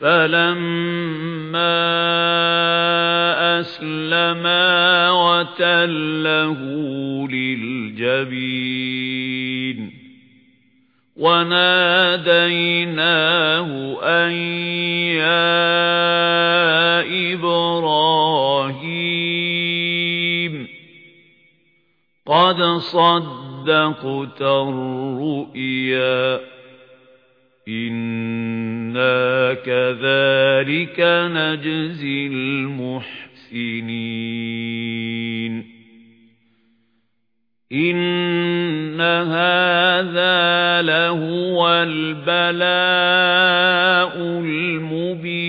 فَلَمَّا أَسْلَمَا وَتَلَّهُ لِلْجَبِينِ وَنَادَيْنَاهُ أَن يَا إِبْرَاهِيمُ قَدْ صَدَّقْتَ الرُّؤْيَا إِنَّا كَذَلِكَ نَجْزِي الْمُحْسِنِينَ. إِنَّ هَذَا لَهُوَ الْبَلَاءُ الْمُبِينُ.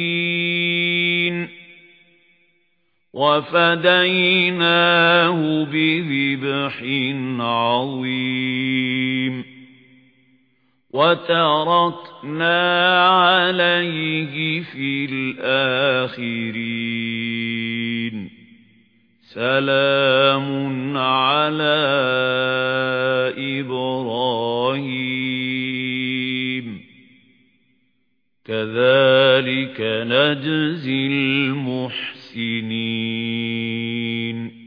وَفَدَيْنَاهُ بِذِبْحٍ عَظِيمٍ. وَتَرَكْنَا عَلَيْهِ فِي الْآخِرِينَ. سَلَامٌ عَلَى إِبْرَاهِيمَ. كَذَلِكَ نَجْزِي الْمُحْسِنِينَ.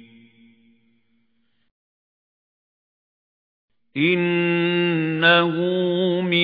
إِنَّهُ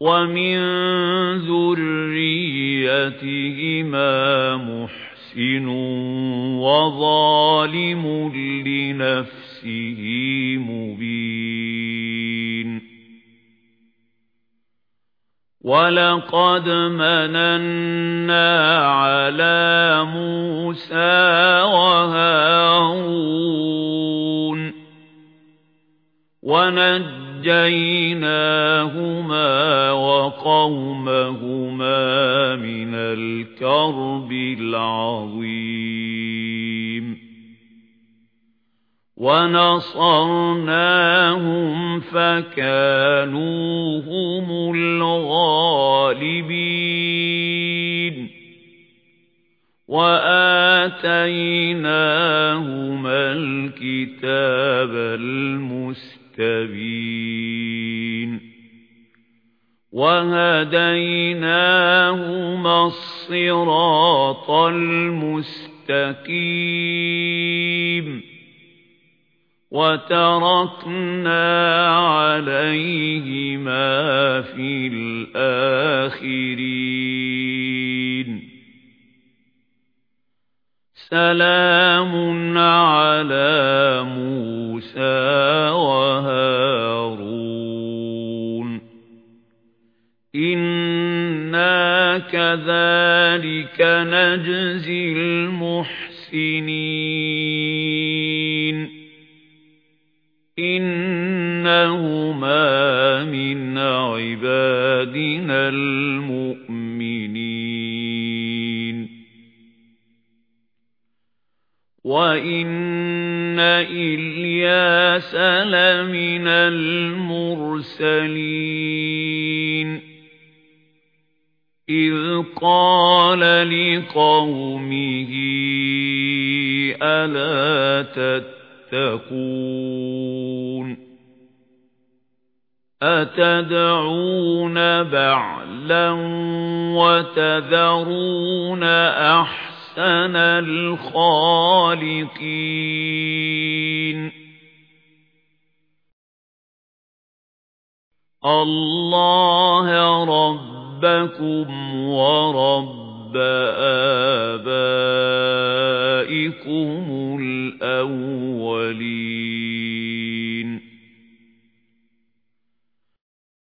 وَمِن ذُرِّيَّتِهِمَا مُحْسِنٌ وَظَالِمٌ لِنَفْسِهِ مُبِينٌ. وَلَقَدْ مَنَنَّا عَلَى مُوسَى وَهَارُونَ وَنَجَّيْنَاهُمَا وَقَوْمَهُمَا مِنَ الْكَرْبِ الْعَظِيمِ وَنَصَرْنَاهُمْ فَكَانُوا هُمُ الْغَالِبِينَ وَآتَيْنَاهُمَا الْكِتَابَ الْمُسْتَبِينَ وَهَدَيْنَاهُمَا الصِّرَاطَ الْمُسْتَقِيمَ وَتَرَكْنَا عَلَيْهِمَا فِي الْآخِرِينَ سَلَامٌ عَلَى مُوسَى كَذَلِكَ نَجْزِي الْمُحْسِنِينَ. إِنَّهُمَا مِنْ عِبَادِنَا الْمُؤْمِنِينَ. وَإِنَّ إِلْيَاسَ لَمِنَ الْمُرْسَلِينَ. إِذْ قَالَ لِقَوْمِهِ أَلَا تَتَّقُونَ؟ أَتَدْعُونَ بَعْلًا وَتَذَرُونَ أَحْسَنَ الْخَالِقِينَ؟ اللَّهَ رَبَّكُمْ وَرَبَّ آبَائِكُمُ الْأَوَّلِينَ.